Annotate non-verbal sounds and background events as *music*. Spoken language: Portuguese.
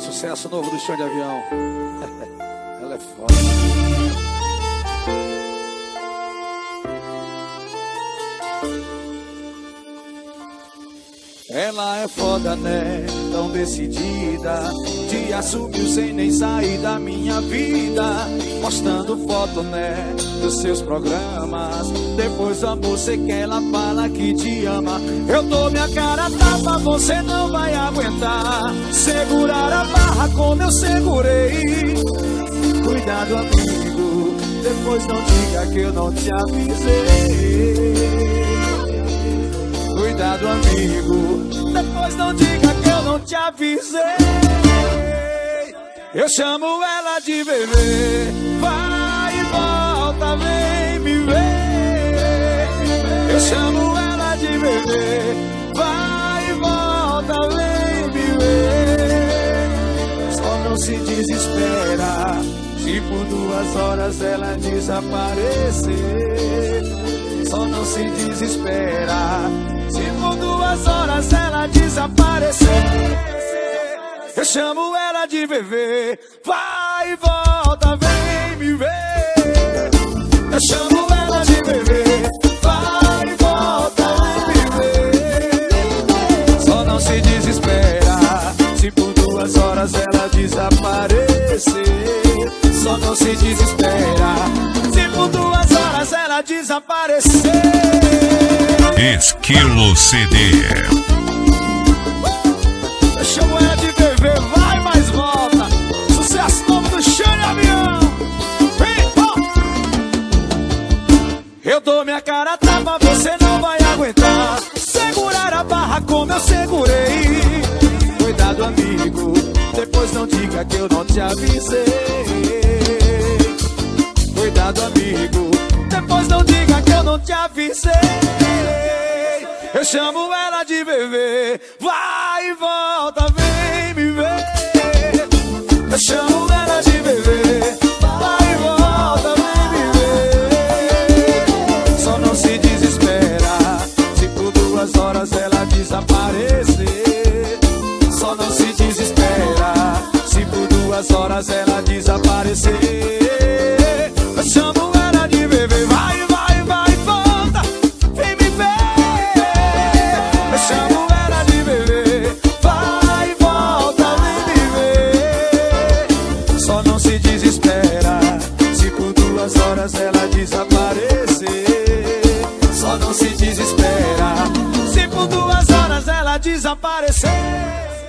Sucesso novo do chão de avião. *laughs* Ela é foda. Ela é foda, né? Tão decidida. Te assumiu sem nem sair da minha vida. Postando foto, né? Dos seus programas. Depois, amor, sei que ela fala que te ama. Eu dou minha cara tapa, você não vai aguentar. Segurar a barra como eu segurei. Cuidado, amigo. Depois não diga que eu não te avisei. Avisei. Eu chamo ela de bebê. Vai e volta, vem me ver. Eu chamo ela de bebê. Vai e volta, vem me ver. Só não se desespera. Se por duas horas ela desaparecer. Só não se desespera. Se por duas horas ela desaparecer, eu chamo ela de bebê. Vai e volta, vem me ver. Eu chamo ela de bebê. Vai e volta, vem me ver. Só não se desespera. Se por duas horas ela desaparecer, só não se desespera. Se por duas horas ela desaparecer. Esquilo CD. Eu dou minha cara tapa, você não vai aguentar. Segurar a barra como eu segurei. Cuidado, amigo. Depois não diga que eu não te avisei. Cuidado, amigo. Depois não diga que eu não te avisei. Eu chamo ela de bebê. Vai e volta, vem me ver. Eu chamo horas ela desaparecer. Eu chamo ela de bebê. Vai, vai, vai, volta. Vem me ver. Eu chamo ela de bebê. Vai volta, vem me ver. Só não se desespera. Se por duas horas ela desaparecer. Só não se desespera. Se por duas horas ela desaparecer.